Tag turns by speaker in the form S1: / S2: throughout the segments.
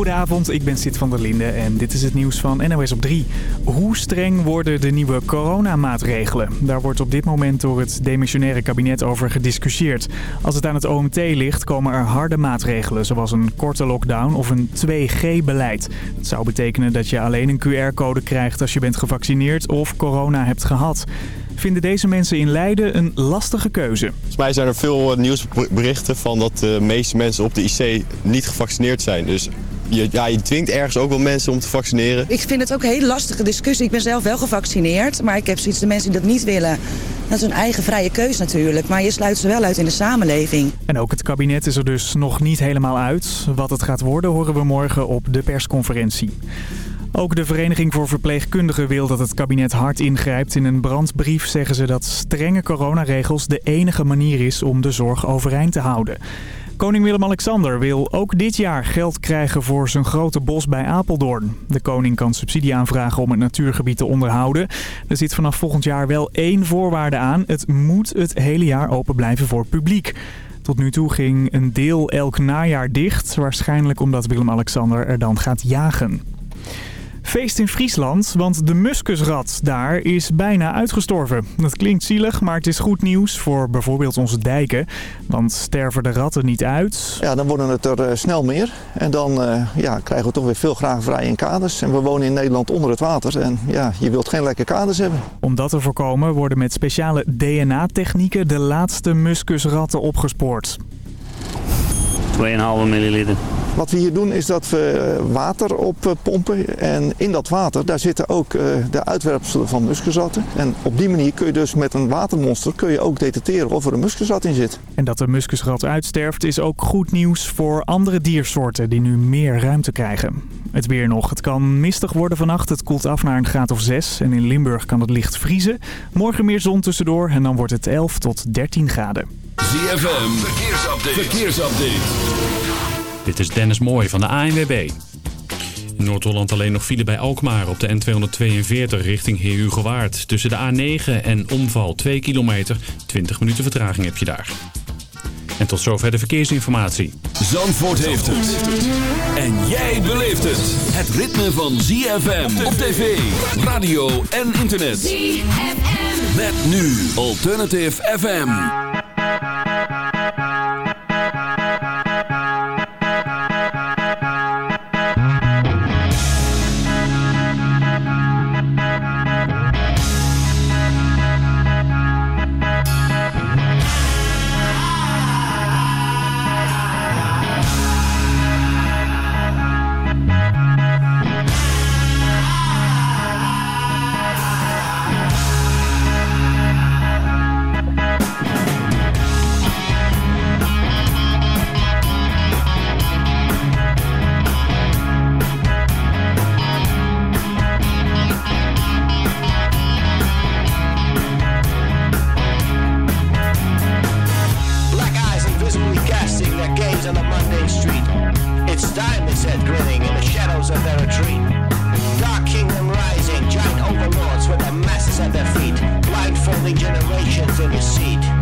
S1: Goedenavond, ik ben Sid van der Linde en dit is het nieuws van NOS op 3. Hoe streng worden de nieuwe coronamaatregelen? Daar wordt op dit moment door het demissionaire kabinet over gediscussieerd. Als het aan het OMT ligt, komen er harde maatregelen, zoals een korte lockdown of een 2G-beleid. Het zou betekenen dat je alleen een QR-code krijgt als je bent gevaccineerd of corona hebt gehad vinden deze mensen in Leiden een lastige keuze.
S2: Volgens mij zijn er veel nieuwsberichten van dat de meeste mensen op de IC niet gevaccineerd zijn. Dus je, ja, je dwingt ergens ook wel mensen om te vaccineren.
S3: Ik vind het ook een hele lastige discussie. Ik ben zelf wel gevaccineerd, maar ik heb zoiets de mensen die dat niet willen. Dat is hun eigen vrije keus natuurlijk, maar je sluit ze wel uit in de samenleving.
S1: En ook het kabinet is er dus nog niet helemaal uit. Wat het gaat worden horen we morgen op de persconferentie. Ook de Vereniging voor Verpleegkundigen wil dat het kabinet hard ingrijpt. In een brandbrief zeggen ze dat strenge coronaregels de enige manier is om de zorg overeind te houden. Koning Willem-Alexander wil ook dit jaar geld krijgen voor zijn grote bos bij Apeldoorn. De koning kan subsidie aanvragen om het natuurgebied te onderhouden. Er zit vanaf volgend jaar wel één voorwaarde aan. Het moet het hele jaar open blijven voor publiek. Tot nu toe ging een deel elk najaar dicht. Waarschijnlijk omdat Willem-Alexander er dan gaat jagen. Feest in Friesland, want de muskusrat daar is bijna uitgestorven. Dat klinkt zielig, maar het is goed nieuws voor bijvoorbeeld onze dijken. Want sterven de ratten niet uit...
S4: Ja, dan worden het er eh, snel meer. En dan uh, ja, krijgen we toch weer veel vrij in kaders. En we wonen in Nederland onder het water. En ja, je wilt geen lekke kaders hebben.
S1: Om dat te voorkomen worden met speciale DNA-technieken de laatste muskusratten opgespoord.
S5: 2,5 milliliter.
S4: Wat we hier doen is dat we water oppompen. En in dat water daar zitten ook eh, de uitwerpselen van muskusratten. En op die manier kun je dus met een watermonster kun je ook detecteren of er een muskusrat in zit.
S1: En dat de muskusrat uitsterft is ook goed nieuws voor andere diersoorten die nu meer ruimte krijgen. Het weer nog. Het kan mistig worden vannacht. Het koelt af naar een graad of 6. En in Limburg kan het licht vriezen. Morgen meer zon tussendoor en dan wordt het 11 tot 13 graden.
S6: ZFM, verkeersupdate. verkeersupdate.
S7: Dit is Dennis Mooij van de ANWB. In Noord-Holland alleen nog file bij Alkmaar op de N242 richting Heerhugowaard. Tussen de A9 en omval 2 kilometer. 20 minuten vertraging heb je daar. En tot zover de verkeersinformatie.
S6: Zandvoort heeft het. En jij beleeft het. Het ritme van ZFM op tv, radio en internet. ZFM. Met nu Alternative FM.
S8: Thank you. Main Street. It's time, they said, grinning in the shadows of their retreat. Dark kingdom rising, giant
S9: overlords with the masses at their feet, blindfolding generations in deceit.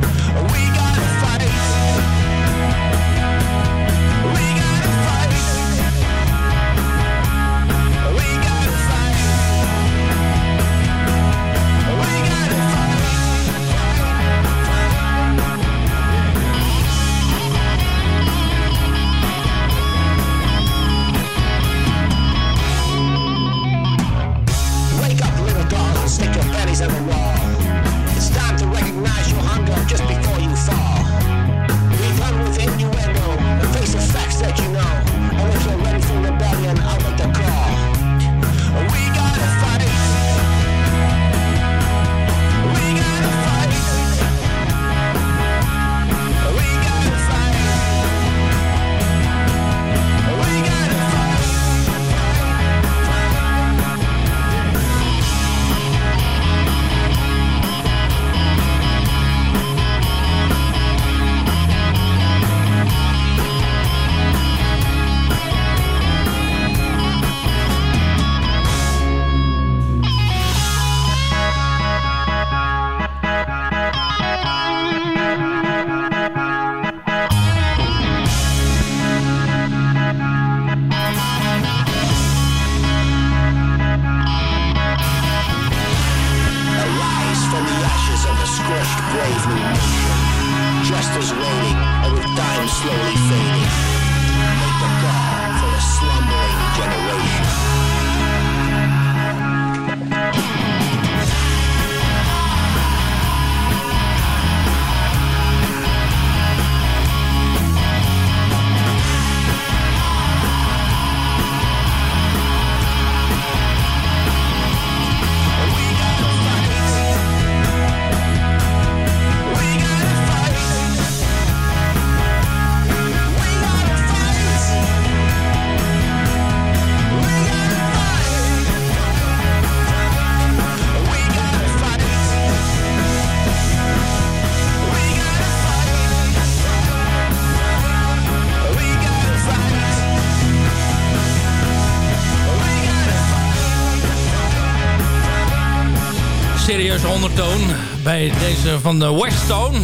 S8: Serieuze ondertoon bij deze van de Westone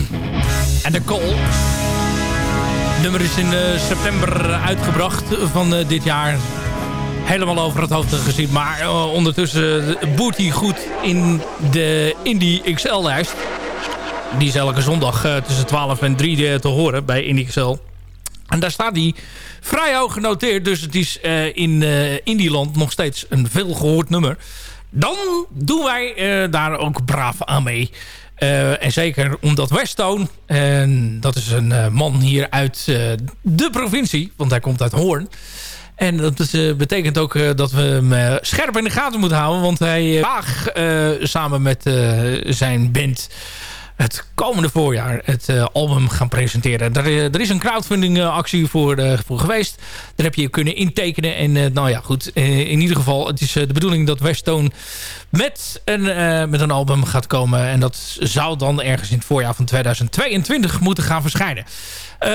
S8: en de. Het nummer is in september uitgebracht van dit jaar. Helemaal over het hoofd gezien. Maar ondertussen boert hij goed in de Indie XL-lijst. Die is elke zondag tussen 12 en 3 te horen bij Indie XL. En daar staat hij vrij hoog genoteerd. Dus het is in uh, Indieland nog steeds een veel gehoord nummer. Dan doen wij uh, daar ook braaf aan mee. en zeker omdat Westone, en dat is een man hier uit de provincie, want hij komt uit Hoorn. En dat betekent ook dat we hem scherp in de gaten moeten houden. Want hij vaag samen met zijn band het komende voorjaar het uh, album gaan presenteren. Er, eh, er is een crowdfunding uh, actie voor, voor geweest. Daar heb je kunnen intekenen. En nou ja, goed. in ieder geval, het is de bedoeling dat Westone met een, met een album gaat komen. En dat zou dan ergens in het voorjaar van 2022 moeten gaan verschijnen.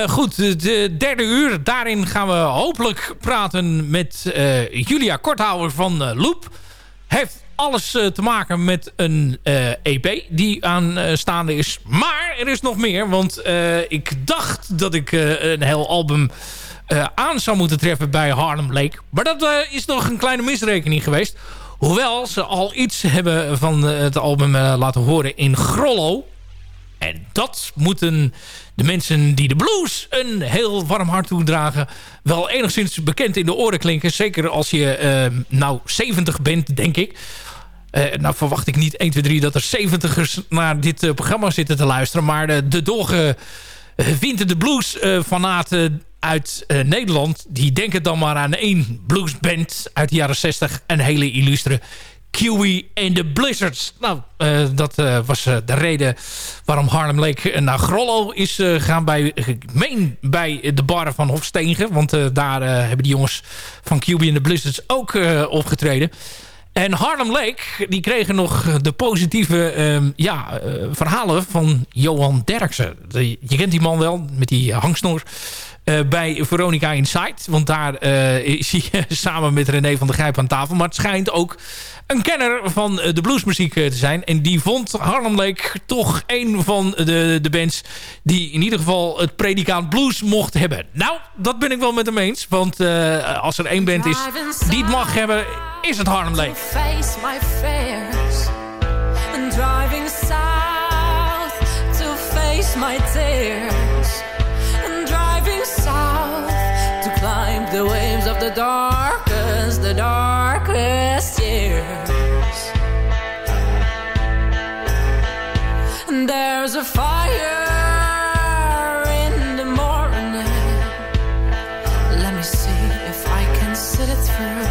S8: goed, de derde uur. Daarin gaan we hopelijk praten met Julia Korthouwer van Loop. Heeft alles uh, te maken met een uh, eh, EP die aanstaande is. Maar er is nog meer, want uh, ik dacht dat ik een heel album aan zou moeten treffen bij Harlem Lake. Maar dat is nog een kleine misrekening geweest. Hoewel ze al iets hebben van het album laten horen in Grollo. En dat moeten de mensen die de blues een heel warm hart toedragen... wel enigszins bekend in de oren klinken. Zeker als je nou 70 bent, denk ik. Uh, nou verwacht ik niet 1, 2, 3 dat er 70ers naar dit uh, programma zitten te luisteren. Maar de, de doge de Blues uh, fanaten uit Nederland... die denken dan maar aan één bluesband uit de jaren 60. Een hele illustre Kiwi en de Blizzards. Nou, dat was de reden waarom Harlem Lake naar Grollo is gaan bij, ik meen bij de bar van Hofstegen. Want daar hebben die jongens van Kiwi en de Blizzards ook opgetreden. En Harlem Lake, die kregen nog de positieve uh, ja, uh, verhalen van Johan Derksen. je kent die man wel, met die hangsnoer. Uh, bij Veronica Inside. Want daar uh, is hij samen met René van der Grijp aan tafel. Maar het schijnt ook een kenner van de bluesmuziek te zijn. En die vond Harlem toch een van de, de bands... die in ieder geval het predicaat blues mocht hebben. Nou, dat ben ik wel met hem eens. Want uh, als er één band is die het mag hebben is het Harlem Lake. Face my fears and driving south to face my tears and driving south to climb the waves of the darkest, the darkest years. There's a fire in the morning. Let me see if I can sit it through.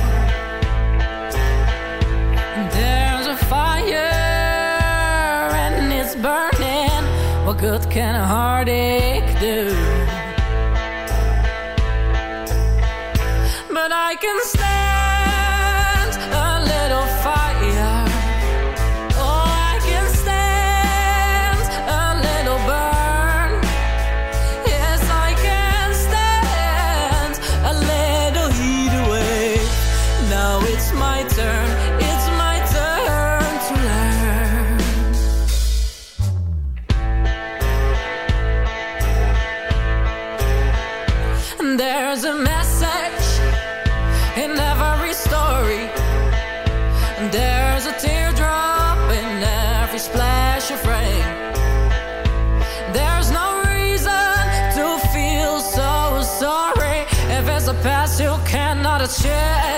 S8: And there's a fire and it's burning. What good can a heartache do? But I can stand. chair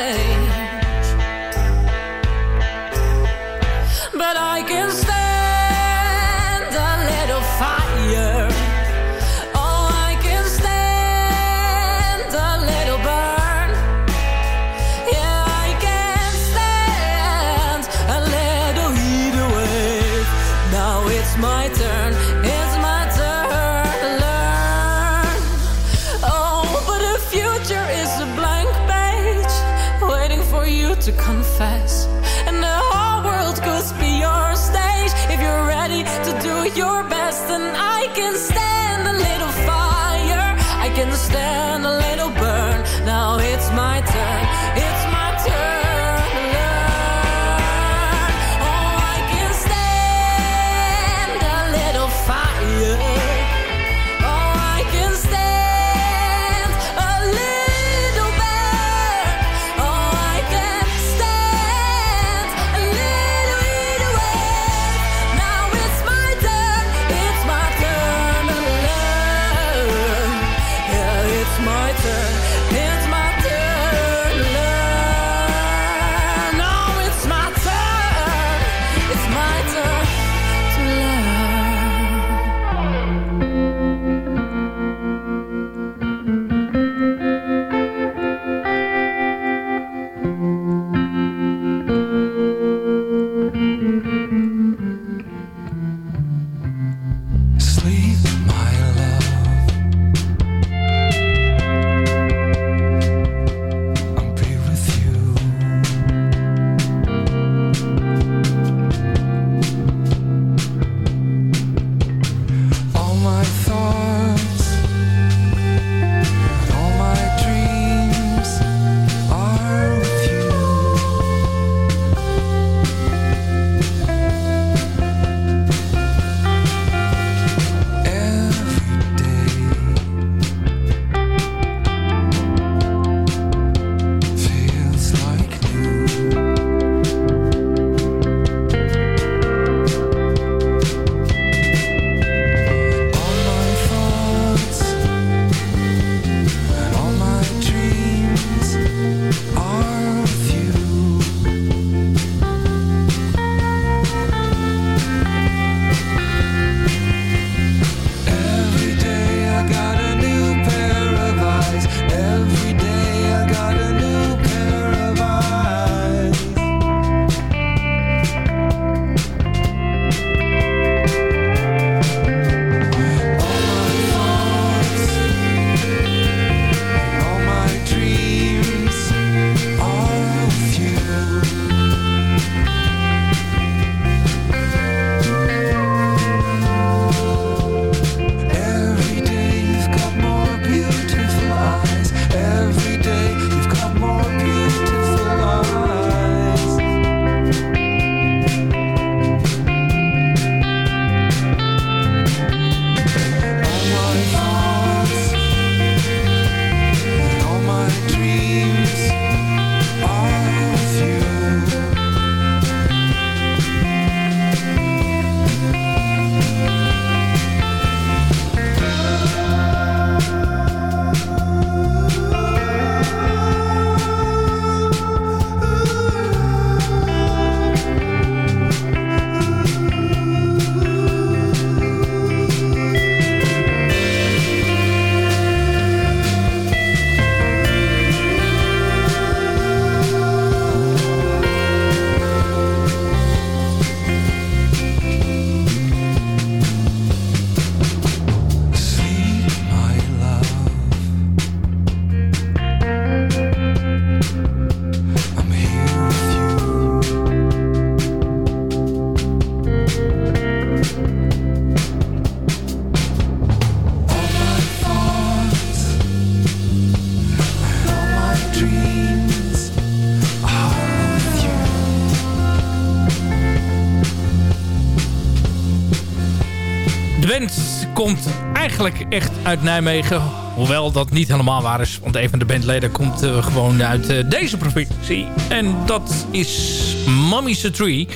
S8: echt uit Nijmegen. Hoewel dat niet helemaal waar is. Want een van de bandleden komt uh, gewoon uit uh, deze provincie. En dat is Mummy's Tree.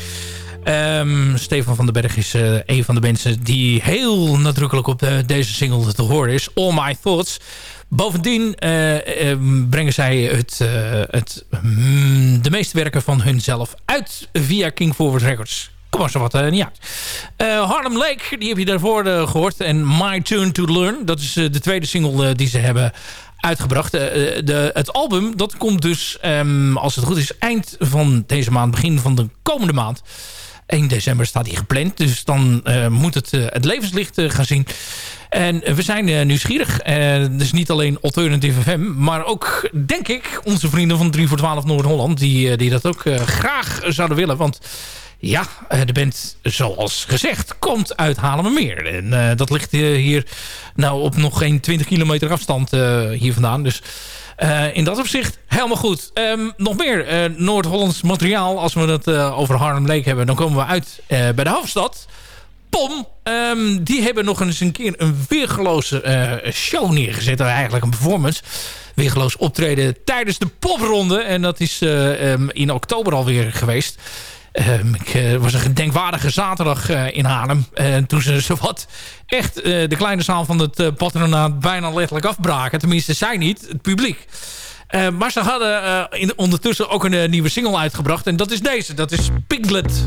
S8: Um, Stefan van den Berg is uh, een van de mensen die heel nadrukkelijk op deze single te horen is. All My Thoughts. Bovendien brengen zij het, het, mm, de meeste werken van hunzelf uit via King Forward Records was er wat uh, niet uit. Uh, Harlem Lake, die heb je daarvoor uh, gehoord. En My Turn to Learn, dat is de tweede single die ze hebben uitgebracht. de, het album, dat komt dus, um, als het goed is, eind van deze maand, begin van de komende maand. 1 december staat hij gepland, dus dan moet het het levenslicht gaan zien. En we zijn nieuwsgierig. dus niet alleen Alternative FM, maar ook, denk ik, onze vrienden van 3 voor 12 Noord-Holland... Die, die dat ook graag zouden willen, want... Ja, eh, de band, zoals gezegd, komt uit Haarlemmermeer. En uh, dat ligt hier nou op nog geen 20 kilometer afstand hier vandaan. Dus in dat opzicht helemaal goed. Um, nog meer Noord-Hollands materiaal. Als we het over Harlem Lake hebben, dan komen we uit bij de hoofdstad. POM, um, die hebben nog eens een keer een weergeloze show neergezet. Eigenlijk een performance weergeloos optreden tijdens de popronde. En dat is um, in oktober alweer geweest. Um, ik uh, was een gedenkwaardige zaterdag uh, in Haarlem. Uh, toen ze zowat echt de kleine zaal van het patronaat bijna letterlijk afbraken. Tenminste, zij niet, het publiek. maar ze hadden in, ondertussen ook een nieuwe single uitgebracht. En dat is deze, dat is Piglet.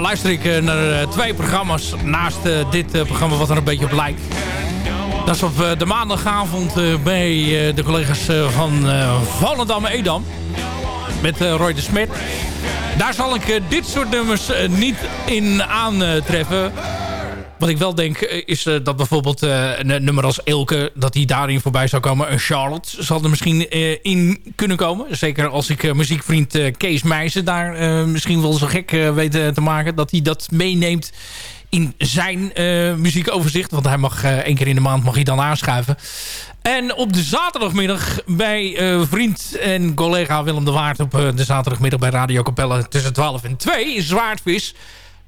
S8: Luister ik naar twee programma's naast dit programma wat er een beetje op lijkt. Dat is op de maandagavond bij de collega's van Volendam-Edam. Met Roy de Smet. Daar zal ik dit soort nummers niet in aantreffen. Wat ik wel denk eh, is uh, dat bijvoorbeeld uh, een nummer als Elke... dat die daarin voorbij zou komen. Een Charlotte zal er misschien in kunnen komen. Zeker als ik muziekvriend Kees Meijzen daar misschien wel zo gek weet te maken... dat hij dat meeneemt in zijn muziekoverzicht. Want hij mag één keer in de maand mag hij dan aanschuiven. En op de zaterdagmiddag bij vriend en collega Willem de Waard... op de zaterdagmiddag bij Radio Capelle tussen 12 en 2... Zwaardvis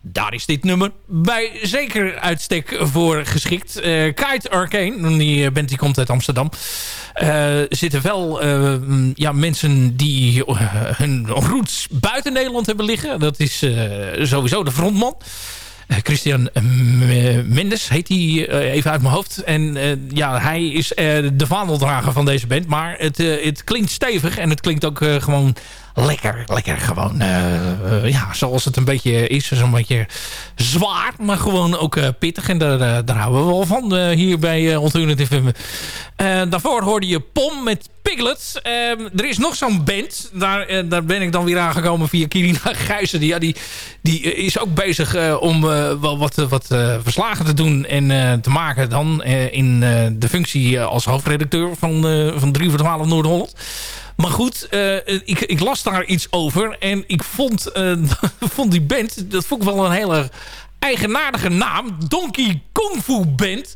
S8: daar is dit nummer bij zeker uitstek voor geschikt. Uh, Kite Arcane, die band die komt uit Amsterdam. Uh, zitten wel uh, ja, mensen die hun roots buiten Nederland hebben liggen. Dat is sowieso de frontman. Christian Mendes heet hij even uit mijn hoofd. En ja, hij is de vaandeldrager van deze band. Maar het, het klinkt stevig en het klinkt ook gewoon lekker, lekker gewoon, uh, ja, zoals het een beetje is. Zo'n beetje zwaar, maar gewoon ook uh, pittig. En daar, daar houden we wel van hier bij Alternative daarvoor hoorde je Pom met Piglet. Ehm, er is nog zo'n band. Daar, daar ben ik dan weer aangekomen via Kirina Gijzen. Die, ja, die, die is ook bezig om wel wat, wat verslagen te doen en te maken dan in de functie als hoofdredacteur van, van 3 voor 12 Noord-Holland. Maar goed, eh, ik, ik, las daar iets over. En ik vond, eh, vond die band, dat vond ik wel een hele eigenaardige naam. Donkey Kung Fu Band.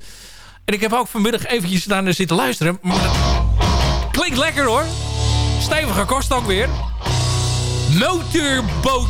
S8: En ik heb ook vanmiddag eventjes naar zitten luisteren. Klinkt lekker hoor. Stevige kost ook weer. Motorboot.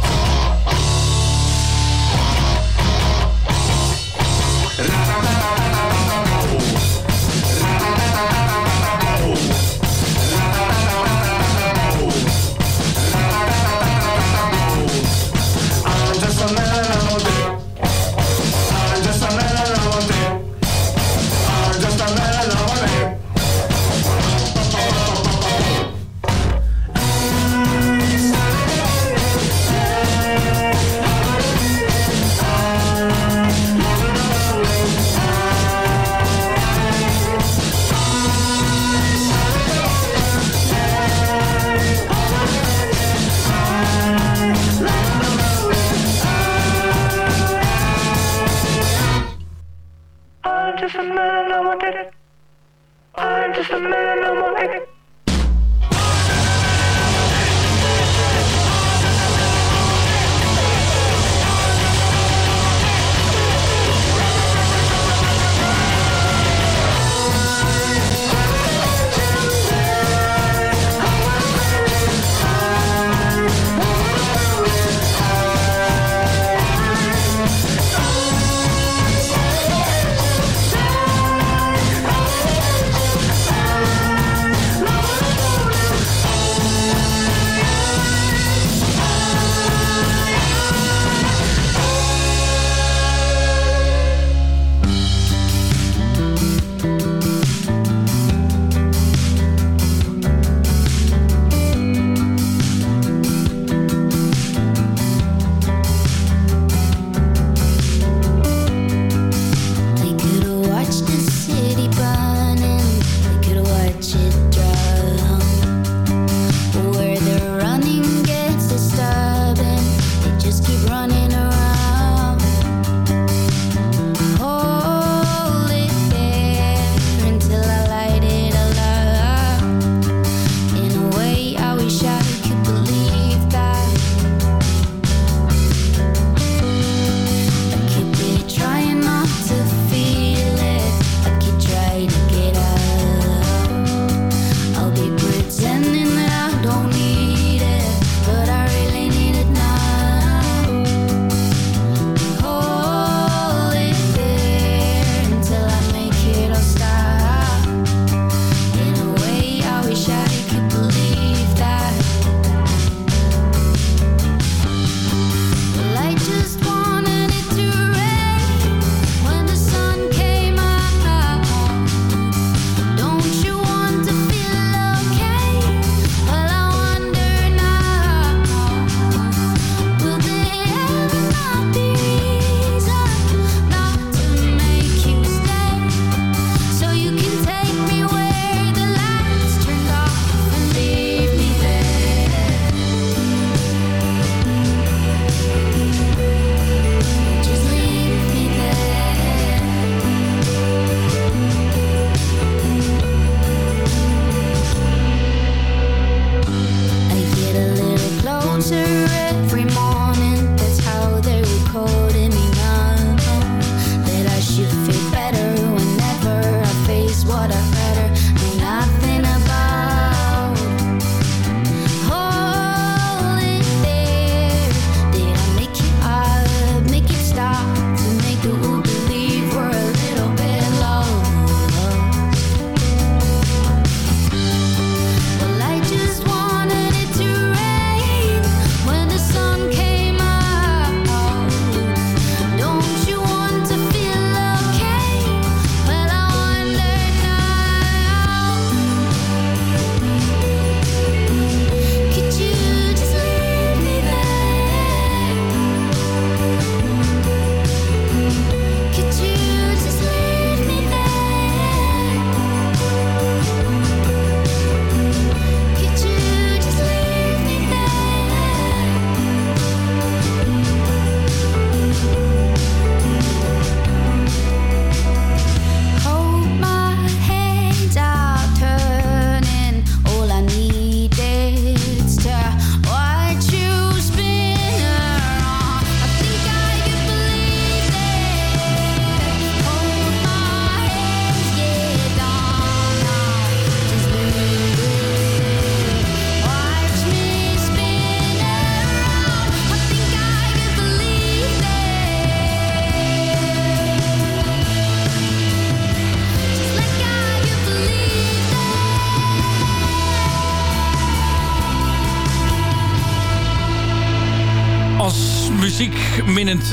S8: I'm just a man, I'm a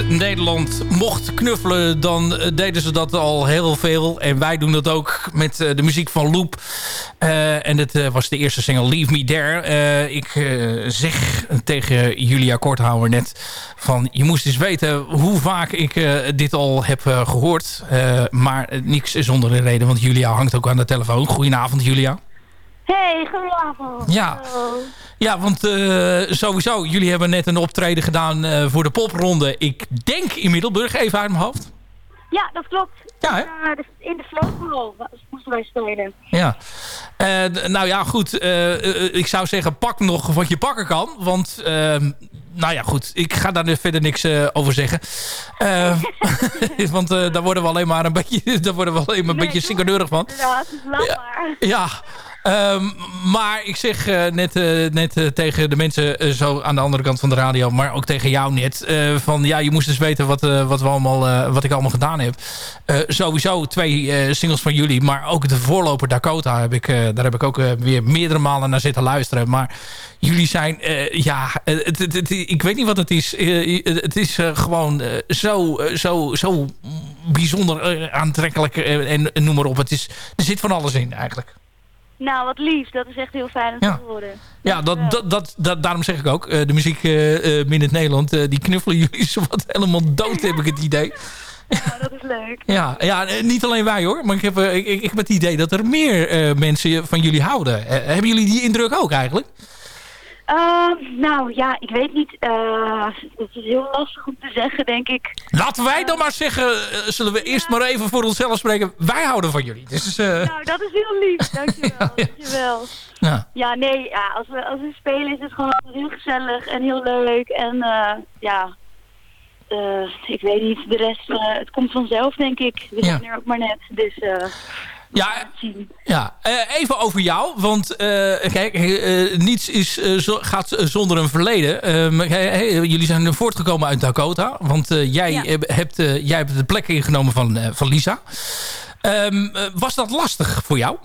S8: Nederland mocht knuffelen... dan eh, deden ze dat al heel veel. En wij doen dat ook met eh, de muziek van Loop. Uh, en het was de eerste single Leave Me There. ik zeg tegen Julia Korthouwer net van... je moest eens weten hoe vaak ik dit al heb gehoord. maar niks zonder een reden, want Julia hangt ook aan de telefoon. Goedenavond, Julia.
S10: Hey, goedenavond.
S8: Ja, ja want uh, sowieso, jullie hebben net een optreden gedaan uh, voor de popronde. Ik denk in Middelburg, even uit mijn hoofd.
S10: Ja, dat klopt.
S8: Ja, hè?
S10: Uh, in de Vlogenhal moesten wij spelen.
S8: Ja. nou ja, goed. ik zou zeggen, pak nog wat je pakken kan. Want ehm, nou ja, goed. Ik ga daar verder niks uh, over zeggen. Uh, want uh, daar worden we alleen maar een beetje, daar worden we alleen maar een nee, beetje van.
S10: Ja, ja,
S8: ja. Um, maar ik zeg uh, net, uh, net uh, tegen de mensen zo aan de andere kant van de radio... maar ook tegen jou net... van ja, je moest eens weten wat, wat, we allemaal, wat ik allemaal gedaan heb. sowieso twee singles van jullie... maar ook de voorloper Dakota... Heb ik, daar heb ik ook weer meerdere malen naar zitten luisteren. Maar jullie zijn... ja, het, ik weet niet wat het is. het is gewoon zo, zo, zo bijzonder aantrekkelijk en, en noem maar op. Het is, er zit van alles in eigenlijk.
S10: Nou, wat lief. Dat is echt heel fijn om te horen.
S8: Ja, dat, dat, dat, dat, daarom zeg ik ook. Uh, de muziek uh, uh, in Nederland, die knuffelen jullie zo wat helemaal dood, heb ik het idee.
S10: Ja, dat is leuk.
S8: Ja, ja niet alleen wij hoor. Maar ik heb, ik, ik heb het idee dat er meer mensen van jullie houden. hebben jullie die indruk ook eigenlijk?
S10: Uh, nou ja, ik weet niet. Uh, het is heel lastig om te zeggen, denk ik.
S8: Laten wij dan maar zeggen, uh, zullen we eerst maar even voor onszelf spreken. Wij houden van jullie. Dus,
S10: nou, dat is heel lief. Dankjewel. ja, ja. Dankjewel. Ja. ja, nee, ja, als, we, als we spelen is het gewoon heel gezellig en heel leuk. En ja, ik weet niet, de rest, het komt vanzelf, denk ik. We zijn er ook maar net, dus...
S8: Ja, ja. Uh, even over jou. Want uh, kijk, uh, niets is, zo, gaat zonder een verleden. Ehm, jullie zijn voortgekomen uit Dakota. Want jij, ja. hebt, jij hebt de plek ingenomen van, van Lisa. Um, was dat lastig voor jou?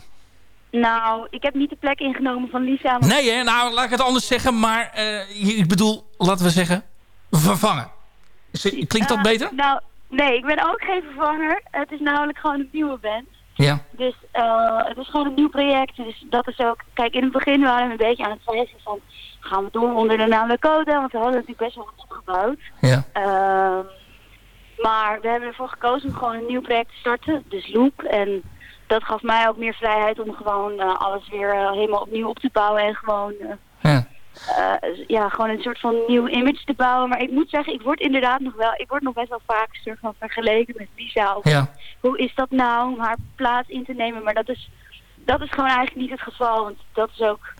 S10: Nou, ik heb niet de plek ingenomen van Lisa.
S8: Nee, hè? nou laat ik het anders zeggen. Maar ik bedoel, laten we zeggen, vervangen. Klinkt dat beter?
S10: Nou, nee, ik ben ook geen vervanger. Het is namelijk gewoon een nieuwe band.
S8: Ja.
S10: Dus uh, het is gewoon een nieuw project. Dus dat is ook... Kijk, in het begin waren we een beetje aan het twijfelen van... Gaan we door onder de naam Dakota? Want we hadden natuurlijk best wel wat opgebouwd.
S8: Ja.
S10: Uh, maar we hebben ervoor gekozen om gewoon een nieuw project te starten. Dus Loop. En dat gaf mij ook meer vrijheid om gewoon uh, alles weer uh, helemaal opnieuw op te bouwen. En gewoon... ja uh, ja, gewoon een soort van nieuw image te bouwen. Maar ik moet zeggen, ik word inderdaad nog wel, ik word nog best wel vaak een soort van vergeleken met Lisa. Of,
S8: ja.
S10: Hoe is dat nou om haar plaats in te nemen? Maar dat is, dat is gewoon eigenlijk niet het geval. Want dat is ook,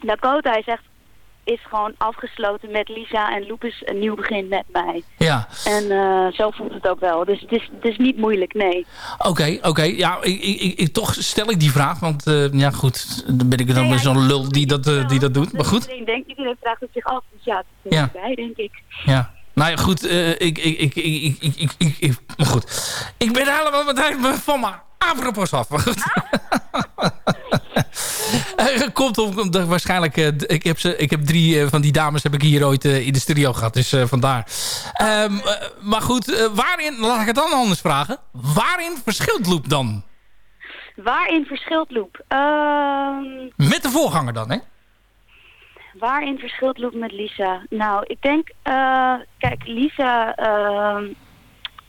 S10: Dakota, hij zegt, is gewoon afgesloten met Lisa en Lupus een nieuw begin met mij.
S8: Ja.
S10: En zo voelt het ook wel. Dus het is, het is niet moeilijk, nee.
S8: Oké, oké. Ja, ik, ik, ik, toch stel ik die vraag, want ja goed, dan ben ik dan weer zo'n lul die dat, die dat doet. Maar goed.
S10: Iedereen denkt, iedereen vraagt het zich af. Dus ja, dat is ja. bij, denk ik.
S8: Ja. Nou ja, goed, ik, ik, ik, ik, ik, ik, ik, maar goed. Ik ben helemaal met van mijn apropos af. Maar goed. Komt om, waarschijnlijk, uh, ik, heb ze, ik heb drie uh, van die dames heb ik hier ooit uh, in de studio gehad. Dus vandaar. Um, maar goed, waarin, laat ik het dan anders vragen. Waarin verschilt Loop dan?
S10: Waarin verschilt Loop? Um...
S8: Met de voorganger dan, hè?
S10: Waarin verschilt Loop met Lisa? Nou, ik denk, kijk, Lisa... Uh,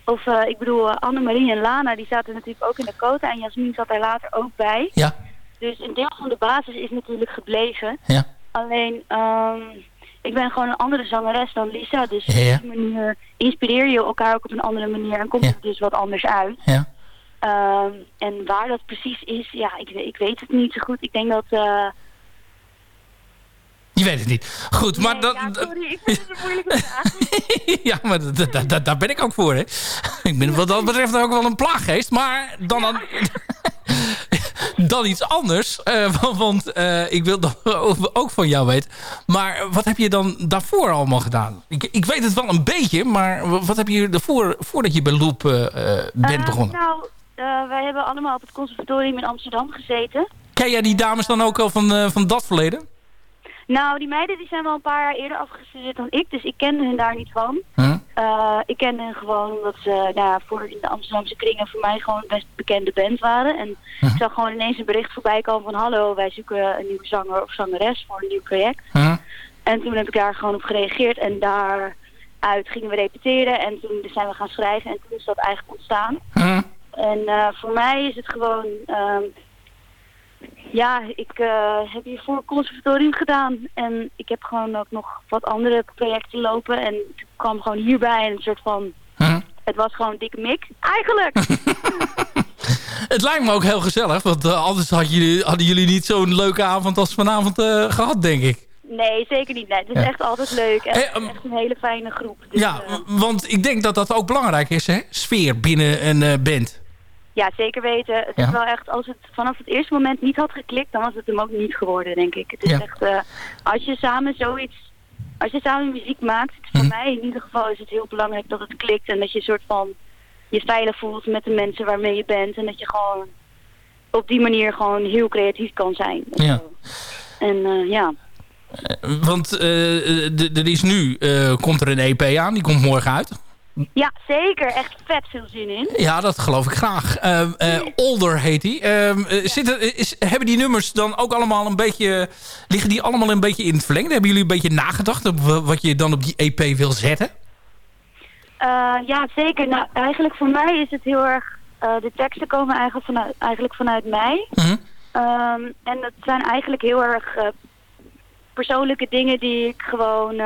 S10: of ik bedoel, Annemarie en Lana, die zaten natuurlijk ook in de quota. En Jasmin zat daar later ook bij.
S8: Ja.
S10: Dus een deel van de basis is natuurlijk gebleven.
S8: Ja.
S10: Alleen, um, ik ben gewoon een andere zangeres dan Lisa. Dus
S8: ja, ja.
S10: op die manier inspireer je elkaar ook op een andere manier. En komt het dus wat anders uit.
S8: Ja.
S10: Um, en waar dat precies is, ja, ik, ik weet het niet zo goed. Ik denk dat... Uh,
S8: je weet het niet. Goed, maar...
S10: Nee,
S8: dat,
S10: ja, sorry, ik vind het een moeilijke vraag.
S8: ja, maar daar ben ik ook voor, hè. Ik ben wat dat betreft ook wel een plaaggeest, maar dan... Ja. Dan iets anders. Uh, want uh, ik wil dat ook van jou weten. Maar wat heb je dan daarvoor allemaal gedaan? Ik, ik weet het wel een beetje, maar wat heb je ervoor, voordat je bij Loop uh, bent begonnen?
S10: nou, wij hebben allemaal op het conservatorium in Amsterdam gezeten.
S8: Ken jij die dames dan ook al van, van dat verleden?
S10: Nou, die meiden die zijn wel een paar jaar eerder afgestudeerd dan ik, dus ik kende hen daar niet van. Uh, ik kende hen gewoon omdat ze nou ja, voor in de Amsterdamse kringen voor mij gewoon best bekende band waren. En ik zag gewoon ineens een bericht voorbij komen van hallo, wij zoeken een nieuwe zanger of zangeres voor een nieuw project. En toen heb ik daar gewoon op gereageerd en daaruit gingen we repeteren en toen zijn we gaan schrijven en toen is dat eigenlijk ontstaan. En uh, voor mij is het gewoon... Uh, ja, ik uh, heb hiervoor conservatorium gedaan. En ik heb gewoon ook nog wat andere projecten lopen. En ik kwam gewoon hierbij en een soort van... Het was gewoon dikke mik. Eigenlijk!
S8: het lijkt me ook heel gezellig. Want uh, anders had jullie, hadden jullie niet zo'n leuke avond als vanavond uh, gehad, denk ik.
S10: Nee, zeker niet. Nee, het is ja. echt altijd leuk. Hey, um, echt, een hele fijne groep.
S8: Dus, ja, want ik denk dat dat ook belangrijk is, hè? Sfeer binnen een band.
S10: Ja, zeker weten. Het is wel echt, als het vanaf het eerste moment niet had geklikt, dan was het hem ook niet geworden, denk ik. Het is echt, uh, als je samen zoiets, als je samen muziek maakt, voor mm. mij in ieder geval is het heel belangrijk dat het klikt en dat je een soort van je veilig voelt met de mensen waarmee je bent en dat je gewoon op die manier gewoon heel creatief kan zijn.
S8: Ja.
S10: En uh, ja.
S8: Want uh, er is nu, komt er een EP aan, die komt morgen uit.
S10: Ja, zeker. Echt vet veel zin in.
S8: Ja, dat geloof ik graag. Uh, uh, Older heet die. Uh, zitten, is, hebben die nummers dan ook allemaal een beetje... Liggen die allemaal een beetje in het verlengde? Hebben jullie een beetje nagedacht op wat je dan op die EP wil zetten?
S10: ja, zeker. Nou, eigenlijk voor mij is het heel erg... de teksten komen eigenlijk vanuit, eigenlijk vanuit mij. -huh. um, en dat zijn eigenlijk heel erg persoonlijke dingen die ik gewoon,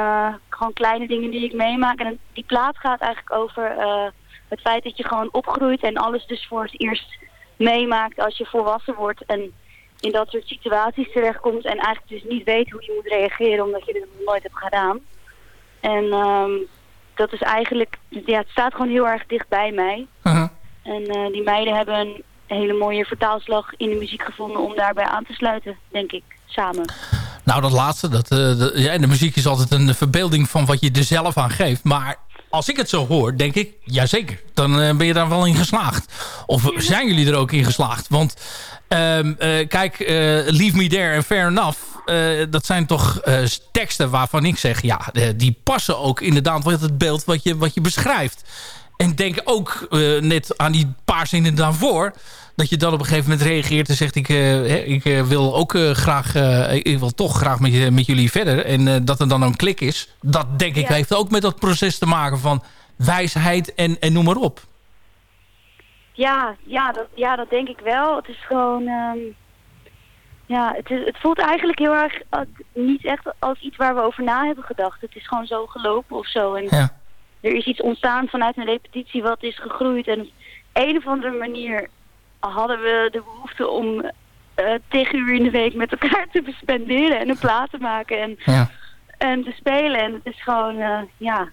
S10: gewoon kleine dingen die ik meemaak. En die plaat gaat eigenlijk over uh, het feit dat je gewoon opgroeit en alles dus voor het eerst meemaakt als je volwassen wordt. En in dat soort situaties terechtkomt en eigenlijk dus niet weet hoe je moet reageren omdat je dit nooit hebt gedaan. En um, dat is eigenlijk, ja, het staat gewoon heel erg dicht bij mij. Uh -huh. En uh, die meiden hebben een hele mooie vertaalslag in de muziek gevonden om daarbij aan te sluiten, denk ik, samen.
S8: Nou, dat laatste. Dat, de, ja, de muziek is altijd een verbeelding van wat je er zelf aan geeft. Maar als ik het zo hoor, denk ik, jazeker. Dan uh, ben je daar wel in geslaagd. Of zijn jullie er ook in geslaagd? Want uh, uh, kijk, Leave Me There en Fair Enough... dat zijn toch teksten waarvan ik zeg... ja, die passen ook inderdaad met het beeld wat je, wat je beschrijft. En denk ook net aan die paar zinnen daarvoor dat je dan op een gegeven moment reageert en zegt... ik, uh, ik uh, wil ook uh, graag, ik wil toch graag met, met jullie verder. En dat er dan een klik is. Dat denk ik ja. heeft ook met dat proces te maken van wijsheid en, en noem maar op.
S10: Ja, ja, dat, ja, dat denk ik wel. Het is gewoon... Um, ja, het, is, het voelt eigenlijk heel erg niet echt als iets waar we over na hebben gedacht. Het is gewoon zo gelopen of zo. En
S8: ja.
S10: er is iets ontstaan vanuit een repetitie wat is gegroeid. En op een of andere manier hadden we de behoefte om uh, tegen uur in de week met elkaar te bespenderen en een plaat te maken en,
S8: ja.
S10: en te spelen. En het is gewoon, uh, ja,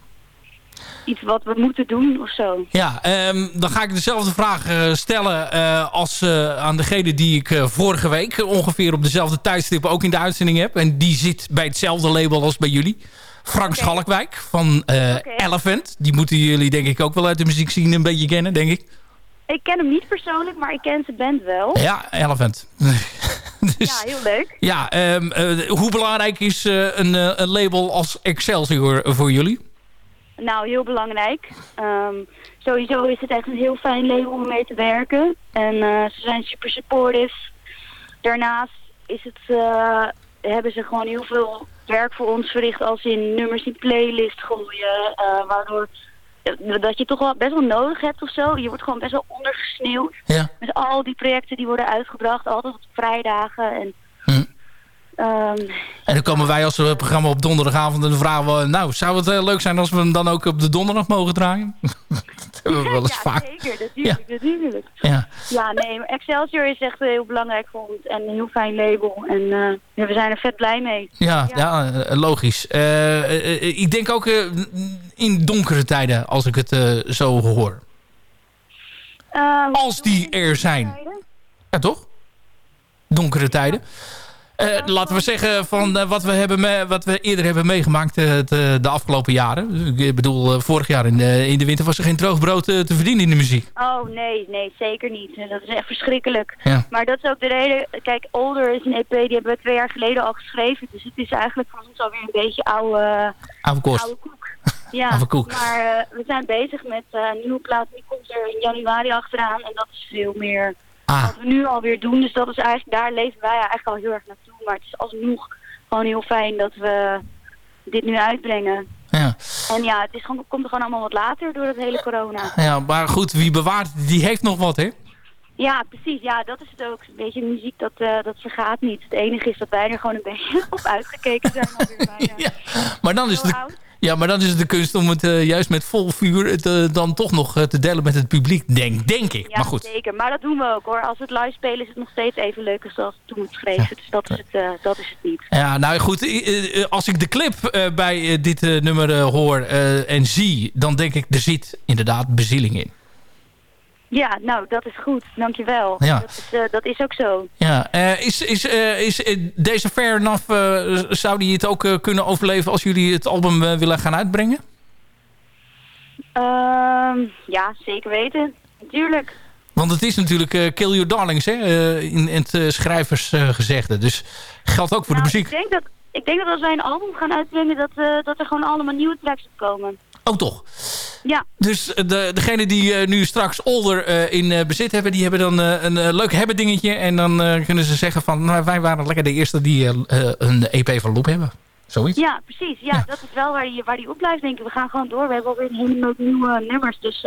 S10: iets wat we moeten doen of zo.
S8: Ja, um, dan ga ik dezelfde vraag uh, stellen als aan degene die ik vorige week ongeveer op dezelfde tijdstip ook in de uitzending heb. En die zit bij hetzelfde label als bij jullie. Frank okay. Schalkwijk van okay. Elephant. Die moeten jullie denk ik ook wel uit de muziek zien een beetje kennen, denk ik.
S10: Ik ken hem niet persoonlijk, maar ik ken zijn band wel.
S8: Ja, Elephant.
S10: dus, ja, heel leuk.
S8: Ja, um, uh, hoe belangrijk is uh, een, uh, een, label als Excelsior voor jullie?
S10: Nou, heel belangrijk. Um, sowieso is het echt een heel fijn label om mee te werken. En ze zijn super supportive. Daarnaast is het, hebben ze gewoon heel veel werk voor ons verricht als in nummers in playlist gooien. waardoor dat je toch wel best wel nodig hebt of zo. Je wordt gewoon best wel ondergesneeuwd.
S8: Ja.
S10: Met al die projecten die worden uitgebracht, altijd op vrijdagen. En. Um,
S8: en dan komen wij als we programma op donderdagavond en dan vragen we... nou, zou het uh, leuk zijn als we hem dan ook op de donderdag mogen draaien? dat hebben we wel eens
S10: ja,
S8: vaak.
S10: zeker. Natuurlijk, ja. natuurlijk.
S8: Ja.
S10: ja, nee, maar Excelsior is echt heel belangrijk voor ons. En een heel fijn label. En uh, we zijn er vet blij mee.
S8: Ja, ja. ja logisch. Uh, ik denk ook in donkere tijden, als ik het zo hoor. als die er zijn. Ja, toch? Donkere tijden. Laten we zeggen van uh, wat, we hebben wat we eerder hebben meegemaakt de, de, afgelopen jaren. Ik bedoel, vorig jaar in de, in de winter was er geen droog brood te verdienen in de muziek.
S10: Oh nee, nee, zeker niet. Dat is echt verschrikkelijk. Ja. Maar dat is ook de reden... Kijk, Older is een EP, die hebben we twee jaar geleden al geschreven. Dus het is eigenlijk voor ons alweer een beetje oude,
S8: oude, kost.
S10: oude koek. Ja, maar we zijn bezig met een nieuwe plaat. Die komt er in januari achteraan. En dat is veel meer ah. wat we nu alweer doen. Dus dat is eigenlijk, daar leven wij eigenlijk al heel erg naartoe. Maar het is alsnog gewoon heel fijn dat we dit nu uitbrengen.
S8: Ja.
S10: En ja, het is gewoon, komt er gewoon allemaal wat later door het hele corona.
S8: Ja, maar goed, wie bewaart, die heeft nog wat, hè?
S10: Ja, precies. Ja, dat is het ook. Een beetje muziek, dat, uh, dat vergaat niet. Het enige is dat wij er gewoon een beetje op uitgekeken zijn. Alweer bijna.
S8: ja, maar dan is het... Ja, maar dan is het de kunst om het uh, juist met vol vuur het, uh, dan toch nog uh, te delen met het publiek, denk, denk ik.
S10: Ja,
S8: maar goed.
S10: zeker. Maar dat doen we ook hoor. Als we het live spelen is het nog steeds even leuk als toen het schreef. Dus dat is het, dat is het niet.
S8: Ja, nou goed. als ik de clip bij dit nummer hoor en zie, dan denk ik, er zit inderdaad bezieling in.
S10: Ja, nou, dat is goed. Dankjewel.
S8: Ja.
S10: Dat, is, uh, dat is ook zo.
S8: Ja, uh, is, is, uh, is deze Fair Enough, zou die het ook kunnen overleven als jullie het album willen gaan uitbrengen?
S10: Ehm, ja, zeker weten. Natuurlijk.
S8: Want het is natuurlijk Kill Your Darlings, hè, in, in het schrijversgezegde. Dus geldt ook voor
S10: nou,
S8: de muziek.
S10: Ik denk, dat, ik denk dat als wij een album gaan uitbrengen, dat, dat er gewoon allemaal nieuwe tracks op komen.
S8: Oh, toch?
S10: Ja.
S8: Dus de, degene die uh, nu straks Older uh, in uh, bezit hebben... die hebben dan een leuk hebben dingetje. En dan kunnen ze zeggen van... Nou, wij waren lekker de eerste die een EP van Loop hebben. Zoiets.
S10: Ja, precies. Ja, ja, dat is wel waar die, waar die op blijft denken. We gaan gewoon door. We hebben alweer een hele nieuwe nummers. Dus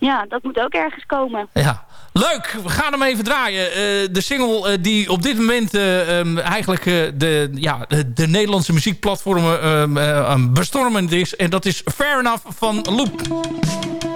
S10: ja, dat moet ook ergens komen.
S8: Ja. Leuk, we gaan hem even draaien. Uh, de single uh, die op dit moment uh, um, eigenlijk de, ja, de, de, Nederlandse muziekplatformen um, bestormend is. En dat is Fair Enough van Loop.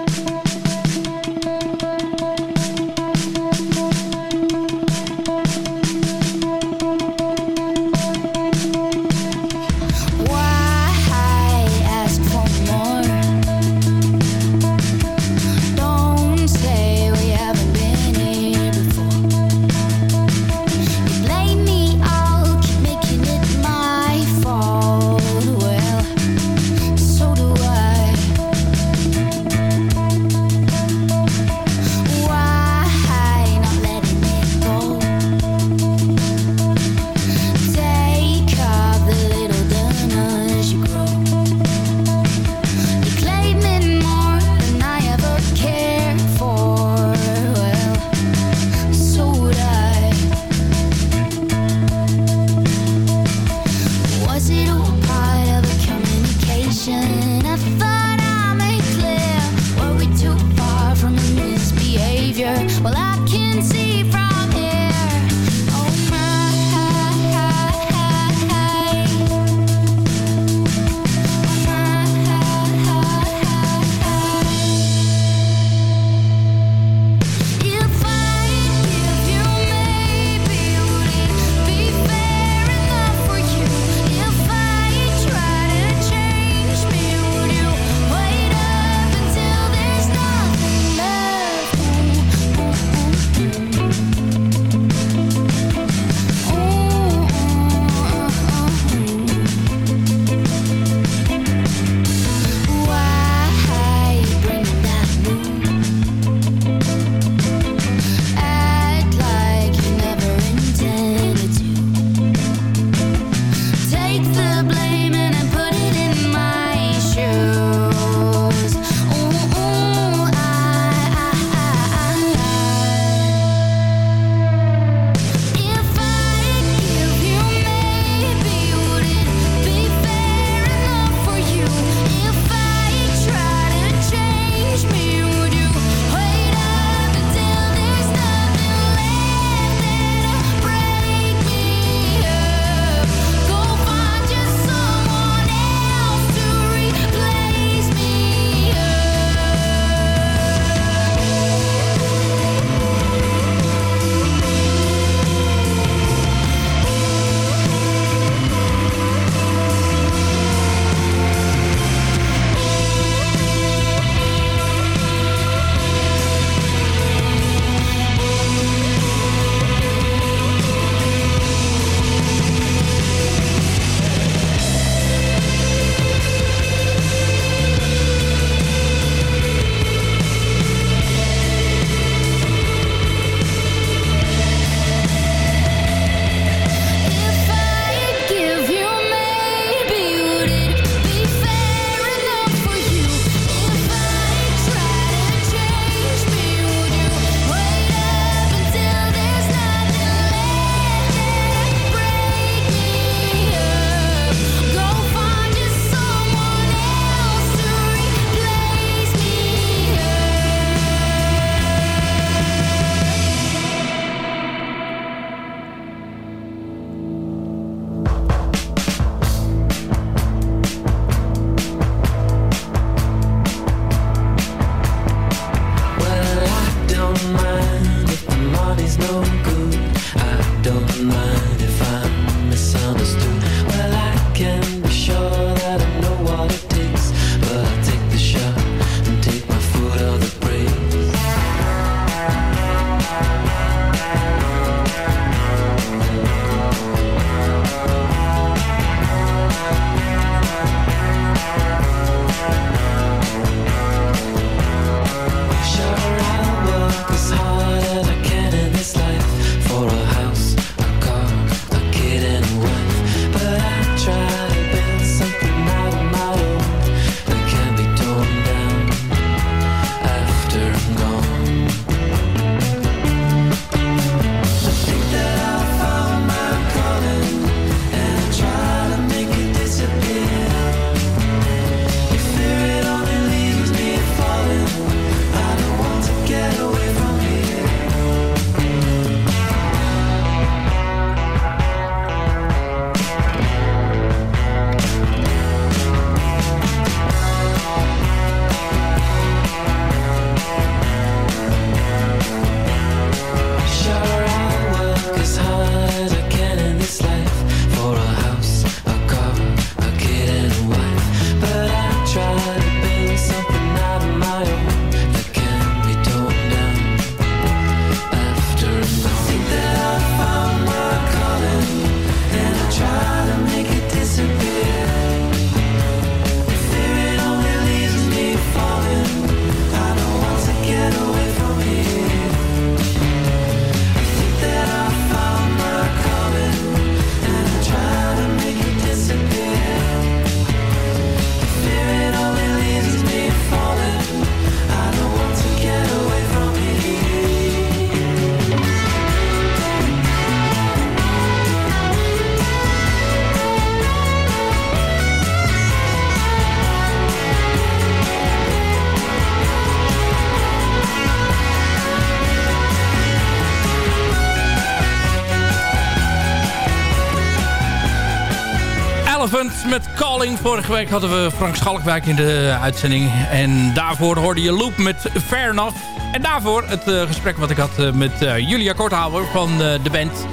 S8: Vorige week hadden we Frank Schalkwijk in de uitzending. En daarvoor hoorde je Loop met Fair Enough. En daarvoor het uh, gesprek wat ik had uh, met uh, Julia Korthouwer van de band.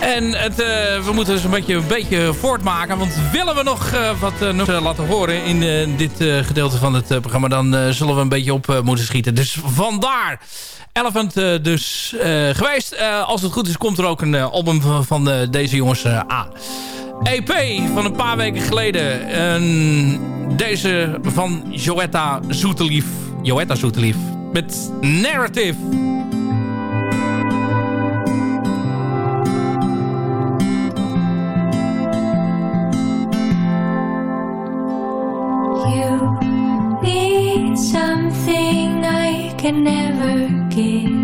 S8: En het, we moeten dus een beetje, een beetje voortmaken. Want willen we nog wat nog, laten horen in dit gedeelte van het programma... dan zullen we een beetje op moeten schieten. Dus vandaar Elephant dus geweest. als het goed is komt er ook een album van, van deze jongens aan. EP van een paar weken geleden. En deze van Joetta Zoetelief. Joetta Zoetelief. Met Narrative.
S11: You need something I can never give.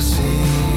S8: see.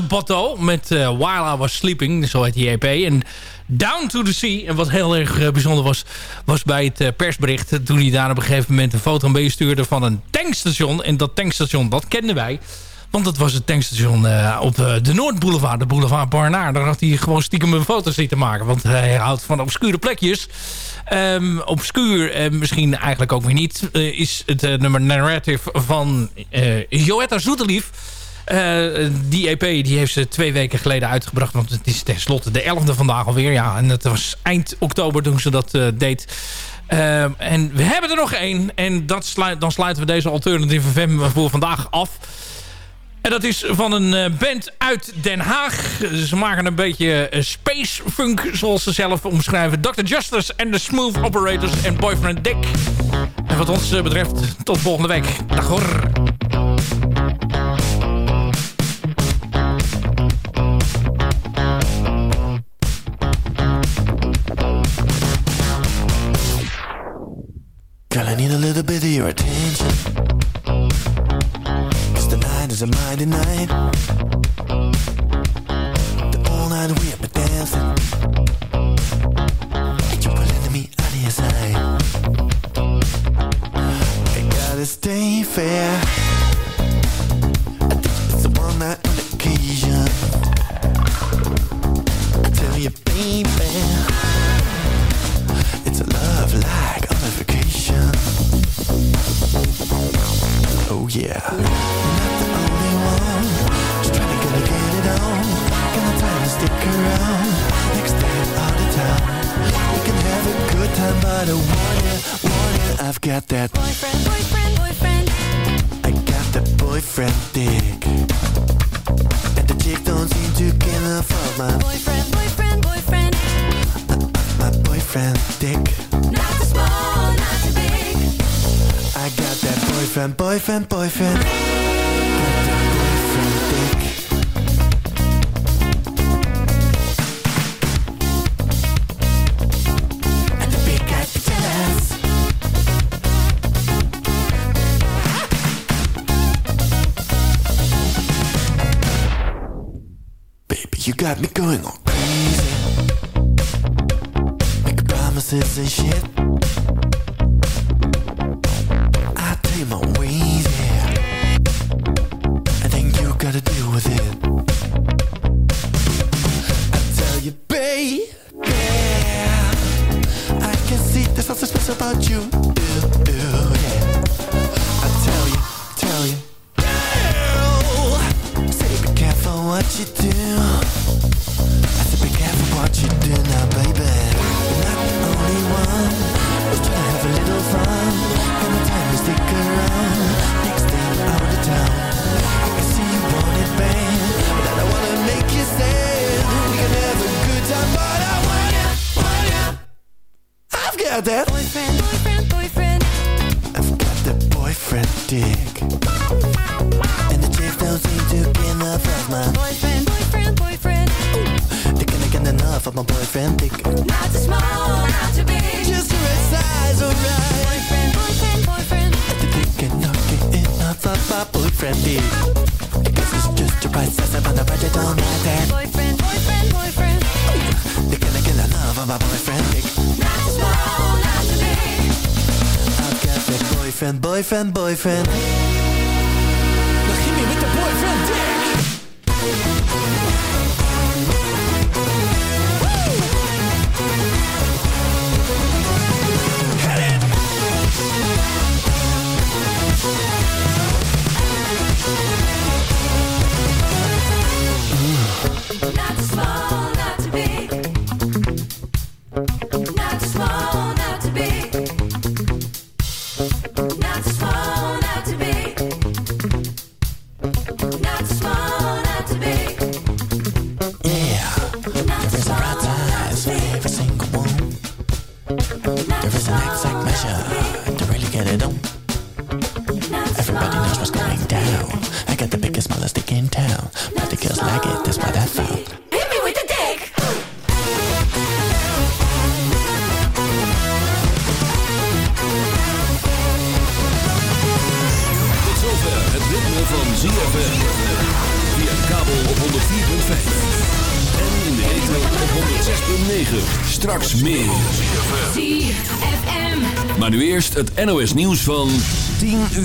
S8: Botto met eh, While I Was Sleeping, zo heet die EP. En Down to the Sea. En wat heel erg eh, bijzonder was, was bij het eh, persbericht... toen hij daar op een gegeven moment een foto meestuurde van een tankstation. En dat tankstation, dat kenden wij. Want dat was het tankstation op de Noordboulevard, de boulevard Barnaar. Daar had hij gewoon stiekem een foto zitten maken. Want hij houdt van obscure plekjes. Um, obscuur, uh, misschien eigenlijk ook weer niet... Is het nummer Narrative van Joetta Zoetelief... Uh, die EP die heeft ze twee weken geleden uitgebracht. Want het is tenslotte de 11e vandaag alweer. Ja, en het was eind oktober toen ze dat uh, deed. Uh, en we hebben er nog één. En dat dan sluiten we deze Alternative FM voor vandaag af. En dat is van een band uit Den Haag. Ze maken een beetje space funk, zoals ze zelf omschrijven. Dr. Justice en de Smooth Operators en Boyfriend Dick. En wat ons betreft, tot volgende week. Dag hoor.
S12: Girl, I need a little bit of your attention. Cause the night is a mighty night. The all night we have been dancing. And you're pulling me out of your side. I gotta stay fair. I think it's a one night occasion. I tell you, baby.
S11: Boyfriend, boyfriend.
S12: Got that boyfriend. And the
S11: big.
S12: Baby, you got me going all crazy. Make promises and shit. but I want ya, want ya. I've got that
S13: boyfriend, boyfriend, boyfriend.
S12: I've got boyfriend dick, and the don't seem to get enough of my
S13: boyfriend, boyfriend, boyfriend.
S12: Get enough of my boyfriend dick.
S13: Not too small, not too big,
S12: just the right size, alright.
S13: Boyfriend, boyfriend, boyfriend.
S12: The dick boyfriend dick. It's just the right size, the budget.
S13: Boyfriend.
S12: Get enough of my boyfriend dick.
S13: Not too small, not too big.
S12: I've got that boyfriend, boyfriend, boyfriend.
S6: Het NOS nieuws van 10 uur.